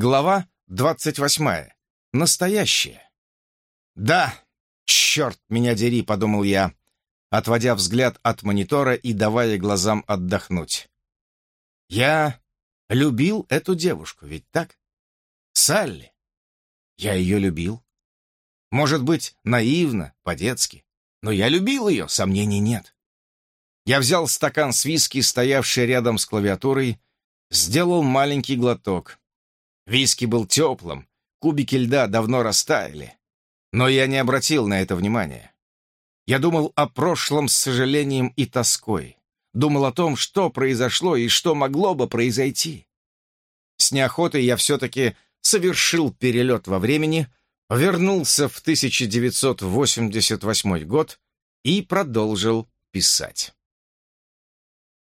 Глава двадцать восьмая. Настоящее. «Да, черт меня дери», — подумал я, отводя взгляд от монитора и давая глазам отдохнуть. «Я любил эту девушку, ведь так? Салли. Я ее любил. Может быть, наивно, по-детски, но я любил ее, сомнений нет. Я взял стакан с виски, стоявший рядом с клавиатурой, сделал маленький глоток. Виски был теплым, кубики льда давно растаяли. Но я не обратил на это внимания. Я думал о прошлом с сожалением и тоской. Думал о том, что произошло и что могло бы произойти. С неохотой я все-таки совершил перелет во времени, вернулся в 1988 год и продолжил писать.